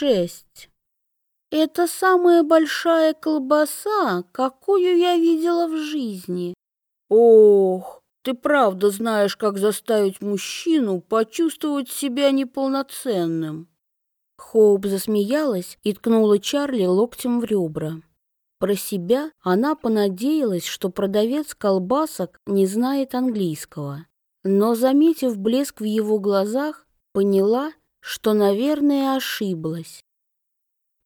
шесть. Это самая большая колбаса, какую я видела в жизни. Ох, ты правда знаешь, как заставить мужчину почувствовать себя неполноценным. Хоуп засмеялась и ткнула Чарли локтем в ребра. Про себя она понадеялась, что продавец колбасок не знает английского. Но, заметив блеск в его глазах, поняла, что, наверное, ошиблась.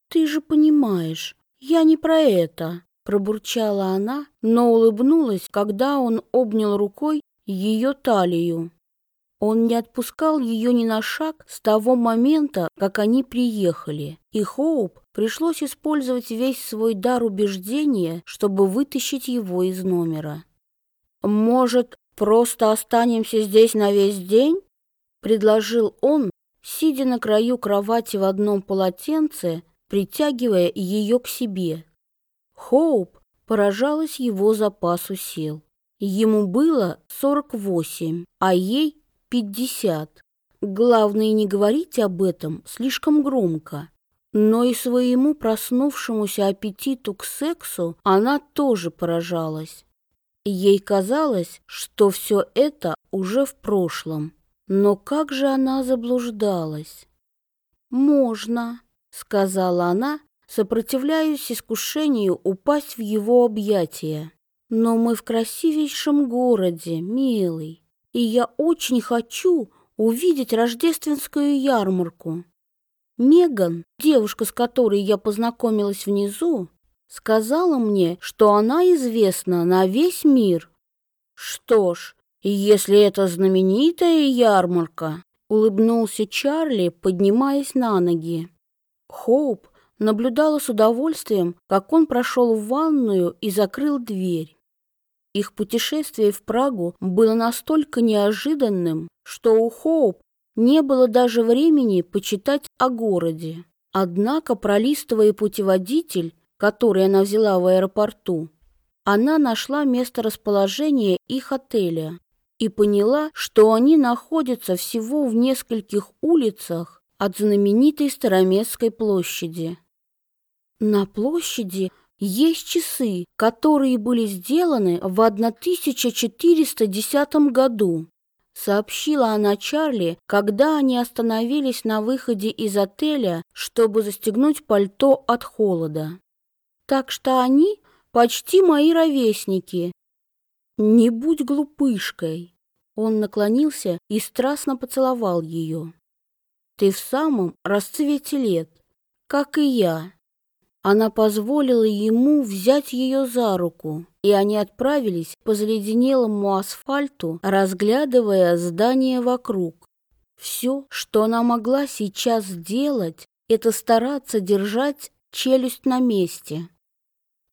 «Ты же понимаешь, я не про это», — пробурчала она, но улыбнулась, когда он обнял рукой ее талию. Он не отпускал ее ни на шаг с того момента, как они приехали, и Хоуп пришлось использовать весь свой дар убеждения, чтобы вытащить его из номера. «Может, просто останемся здесь на весь день?» — предложил он, сидя на краю кровати в одном полотенце, притягивая ее к себе. Хоуп поражалась его запасу сил. Ему было 48, а ей пятьдесят. Главное не говорить об этом слишком громко. Но и своему проснувшемуся аппетиту к сексу она тоже поражалась. Ей казалось, что все это уже в прошлом. Но как же она заблуждалась? «Можно», — сказала она, сопротивляясь искушению упасть в его объятия. «Но мы в красивейшем городе, милый и я очень хочу увидеть рождественскую ярмарку. Меган, девушка, с которой я познакомилась внизу, сказала мне, что она известна на весь мир. Что ж, если это знаменитая ярмарка, улыбнулся Чарли, поднимаясь на ноги. Хоуп наблюдала с удовольствием, как он прошел в ванную и закрыл дверь. Их путешествие в Прагу было настолько неожиданным, что у Хоуп не было даже времени почитать о городе. Однако, пролистывая путеводитель, который она взяла в аэропорту, она нашла место расположения их отеля и поняла, что они находятся всего в нескольких улицах от знаменитой Староместской площади. На площади есть часы, которые были сделаны в 1410 году, сообщила она Чарли, когда они остановились на выходе из отеля, чтобы застегнуть пальто от холода. Так что они почти мои ровесники. Не будь глупышкой. Он наклонился и страстно поцеловал ее. Ты в самом расцвете лет, как и я. Она позволила ему взять ее за руку, и они отправились по заледенелому асфальту, разглядывая здания вокруг. Все, что она могла сейчас сделать, это стараться держать челюсть на месте.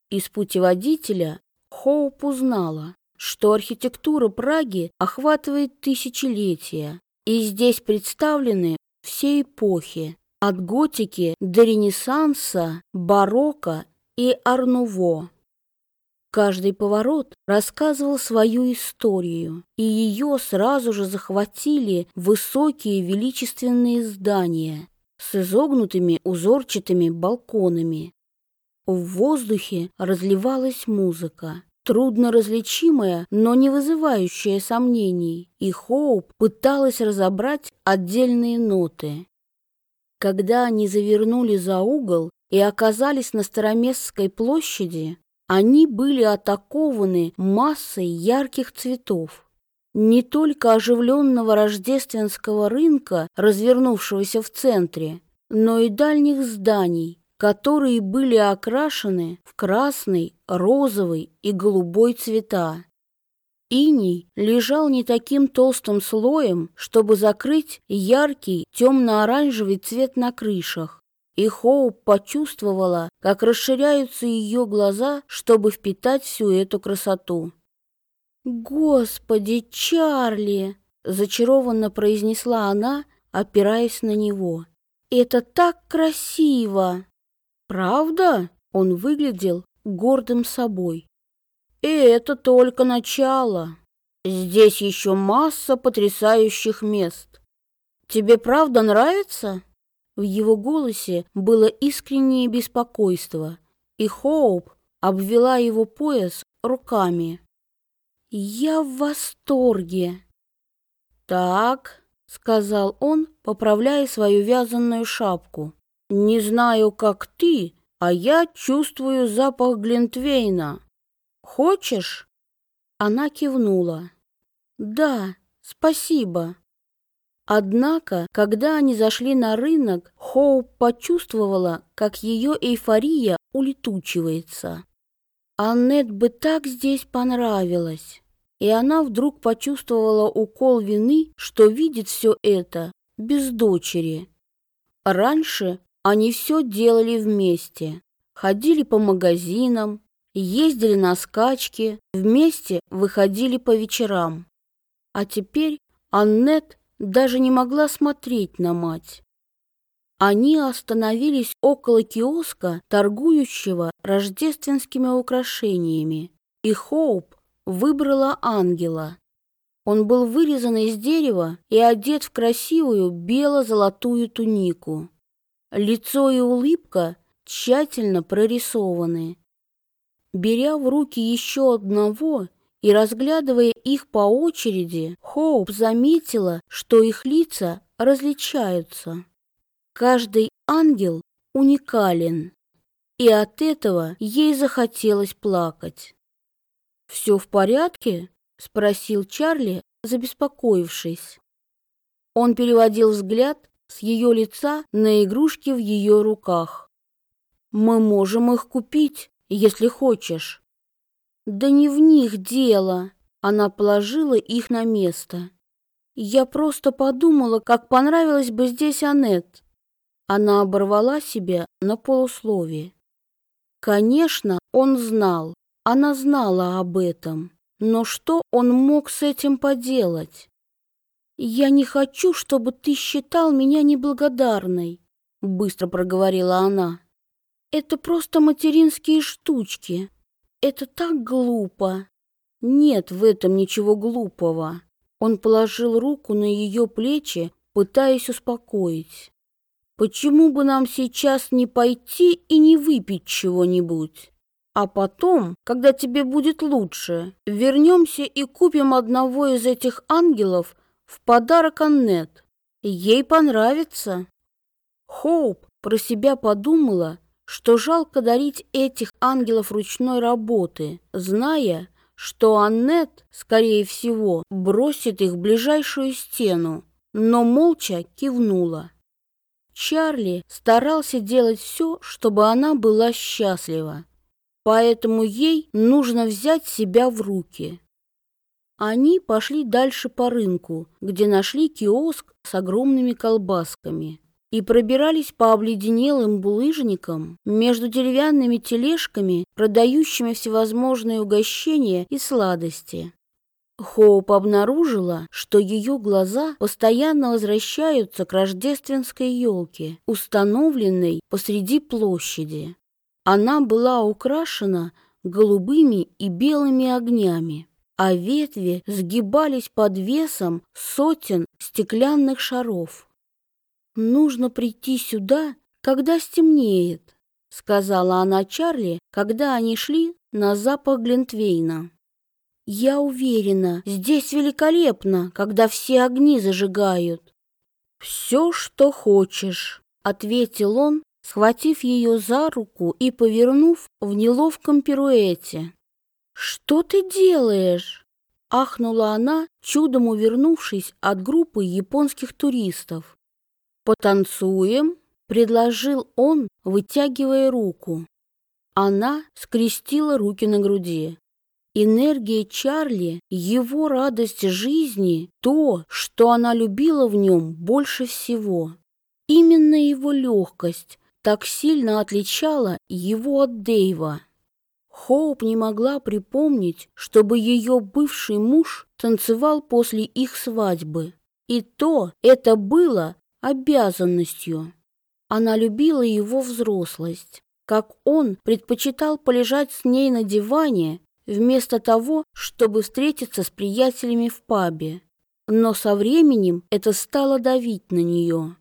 Из путеводителя Хоуп узнала, что архитектура Праги охватывает тысячелетия, и здесь представлены все эпохи, от готики до ренессанса, барокко и арнуво. Каждый поворот рассказывал свою историю, и ее сразу же захватили высокие величественные здания с изогнутыми узорчатыми балконами. В воздухе разливалась музыка, трудно различимая, но не вызывающая сомнений, и Хоуп пыталась разобрать отдельные ноты. Когда они завернули за угол и оказались на Староместской площади, они были атакованы массой ярких цветов. Не только оживленного рождественского рынка, развернувшегося в центре, но и дальних зданий, которые были окрашены в красный, розовый и голубой цвета. Иней лежал не таким толстым слоем, чтобы закрыть яркий темно-оранжевый цвет на крышах. И Хоуп почувствовала, как расширяются ее глаза, чтобы впитать всю эту красоту. «Господи, Чарли!» — зачарованно произнесла она, опираясь на него. «Это так красиво!» «Правда?» — он выглядел гордым собой. И это только начало. Здесь еще масса потрясающих мест. Тебе правда нравится? В его голосе было искреннее беспокойство, и Хоуп обвела его пояс руками. «Я в восторге!» «Так», — сказал он, поправляя свою вязаную шапку. «Не знаю, как ты, а я чувствую запах Глинтвейна. Хочешь?» Она кивнула. «Да, спасибо». Однако, когда они зашли на рынок, Хоуп почувствовала, как ее эйфория улетучивается. Аннет бы так здесь понравилось. И она вдруг почувствовала укол вины, что видит все это без дочери. Раньше они все делали вместе. Ходили по магазинам, ездили на скачки, вместе выходили по вечерам. А теперь Аннет даже не могла смотреть на мать. Они остановились около киоска, торгующего рождественскими украшениями, и Хоуп выбрала ангела. Он был вырезан из дерева и одет в красивую бело-золотую тунику. Лицо и улыбка тщательно прорисованы. Беря в руки еще одного и разглядывая их по очереди, Хоуп заметила, что их лица различаются. Каждый ангел уникален, и от этого ей захотелось плакать. «Все в порядке?» — спросил Чарли, забеспокоившись. Он переводил взгляд с ее лица на игрушки в ее руках. «Мы можем их купить, если хочешь». «Да не в них дело!» Она положила их на место. «Я просто подумала, как понравилось бы здесь Аннет. Она оборвала себя на полусловие. Конечно, он знал, она знала об этом, но что он мог с этим поделать? «Я не хочу, чтобы ты считал меня неблагодарной», — быстро проговорила она. «Это просто материнские штучки. Это так глупо». «Нет в этом ничего глупого». Он положил руку на ее плечи, пытаясь успокоить. Почему бы нам сейчас не пойти и не выпить чего-нибудь? А потом, когда тебе будет лучше, вернемся и купим одного из этих ангелов в подарок Аннет. Ей понравится. Хоуп про себя подумала, что жалко дарить этих ангелов ручной работы, зная, что Аннет, скорее всего, бросит их в ближайшую стену, но молча кивнула. Чарли старался делать все, чтобы она была счастлива. Поэтому ей нужно взять себя в руки. Они пошли дальше по рынку, где нашли киоск с огромными колбасками и пробирались по обледенелым булыжникам между деревянными тележками, продающими всевозможные угощения и сладости. Хоуп обнаружила, что ее глаза постоянно возвращаются к рождественской елке, установленной посреди площади. Она была украшена голубыми и белыми огнями, а ветви сгибались под весом сотен стеклянных шаров. «Нужно прийти сюда, когда стемнеет», — сказала она Чарли, когда они шли на запах Глинтвейна. Я уверена, здесь великолепно, когда все огни зажигают. Все, что хочешь, ответил он, схватив ее за руку и повернув в неловком пируэте. Что ты делаешь? ахнула она, чудом увернувшись от группы японских туристов. Потанцуем, предложил он, вытягивая руку. Она скрестила руки на груди. Энергия Чарли, его радость жизни, то, что она любила в нем больше всего. Именно его легкость так сильно отличала его от Дэйва. Хоуп не могла припомнить, чтобы ее бывший муж танцевал после их свадьбы. И то это было обязанностью. Она любила его взрослость, как он предпочитал полежать с ней на диване вместо того, чтобы встретиться с приятелями в пабе. Но со временем это стало давить на нее.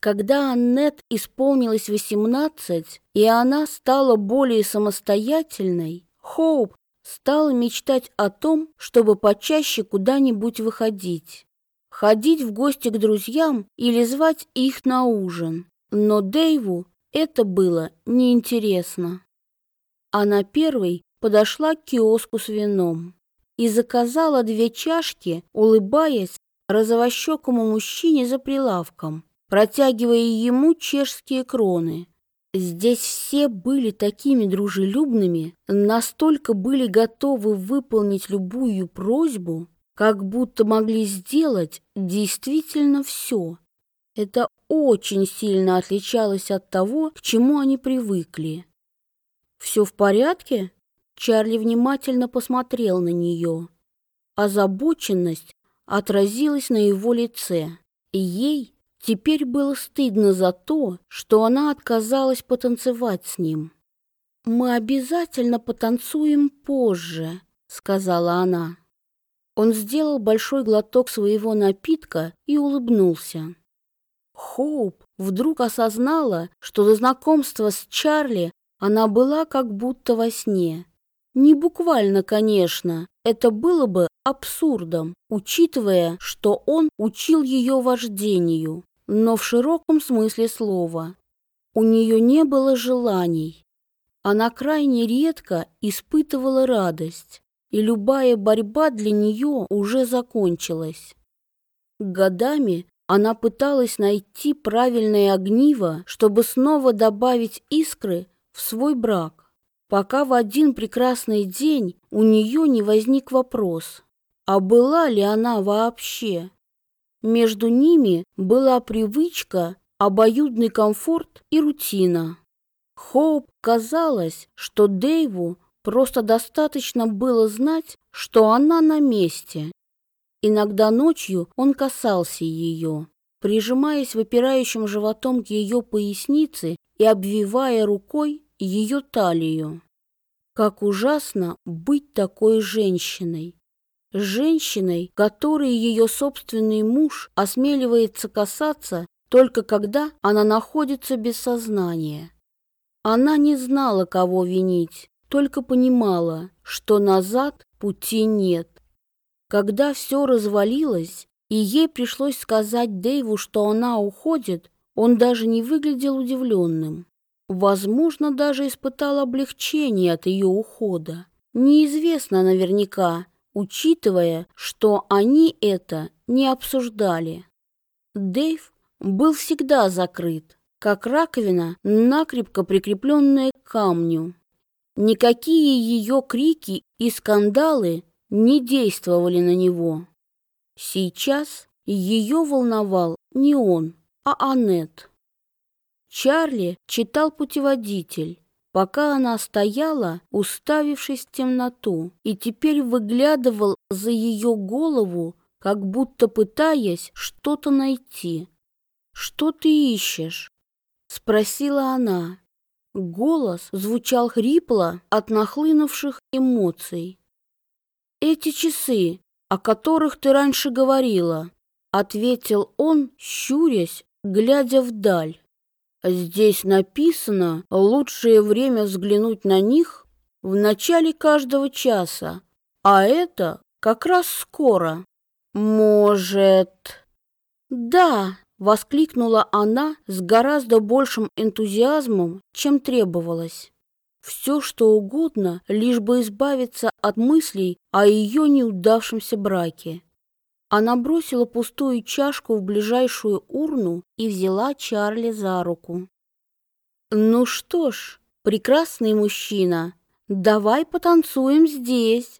Когда Аннет исполнилось 18, и она стала более самостоятельной, Хоуп стала мечтать о том, чтобы почаще куда-нибудь выходить. Ходить в гости к друзьям или звать их на ужин. Но Дэйву это было неинтересно. Она первой подошла к киоску с вином и заказала две чашки, улыбаясь розовощекому мужчине за прилавком, протягивая ему чешские кроны. Здесь все были такими дружелюбными, настолько были готовы выполнить любую просьбу, как будто могли сделать действительно все. Это очень сильно отличалось от того, к чему они привыкли. «Все в порядке?» Чарли внимательно посмотрел на нее. Озабоченность отразилась на его лице, и ей теперь было стыдно за то, что она отказалась потанцевать с ним. «Мы обязательно потанцуем позже», — сказала она. Он сделал большой глоток своего напитка и улыбнулся. Хоуп вдруг осознала, что до знакомства с Чарли она была как будто во сне. Не буквально, конечно, это было бы абсурдом, учитывая, что он учил ее вождению, но в широком смысле слова. У нее не было желаний. Она крайне редко испытывала радость и любая борьба для нее уже закончилась. Годами она пыталась найти правильное огниво, чтобы снова добавить искры в свой брак, пока в один прекрасный день у нее не возник вопрос, а была ли она вообще? Между ними была привычка, обоюдный комфорт и рутина. Хоуп казалось, что Дэйву Просто достаточно было знать, что она на месте. Иногда ночью он касался ее, прижимаясь выпирающим животом к ее пояснице и обвивая рукой ее талию. Как ужасно быть такой женщиной. Женщиной, которой ее собственный муж осмеливается касаться только когда она находится без сознания. Она не знала, кого винить, только понимала, что назад пути нет. Когда все развалилось, и ей пришлось сказать Дэйву, что она уходит, он даже не выглядел удивленным. Возможно, даже испытал облегчение от ее ухода. Неизвестно наверняка, учитывая, что они это не обсуждали. Дэйв был всегда закрыт, как раковина, накрепко прикрепленная к камню. Никакие ее крики и скандалы не действовали на него. Сейчас ее волновал не он, а Аннет. Чарли читал путеводитель, пока она стояла, уставившись в темноту, и теперь выглядывал за ее голову, как будто пытаясь что-то найти. «Что ты ищешь?» — спросила она. Голос звучал хрипло от нахлынувших эмоций. «Эти часы, о которых ты раньше говорила», — ответил он, щурясь, глядя вдаль. «Здесь написано лучшее время взглянуть на них в начале каждого часа, а это как раз скоро. Может...» «Да», Воскликнула она с гораздо большим энтузиазмом, чем требовалось. Все, что угодно, лишь бы избавиться от мыслей о ее неудавшемся браке. Она бросила пустую чашку в ближайшую урну и взяла Чарли за руку. «Ну что ж, прекрасный мужчина, давай потанцуем здесь».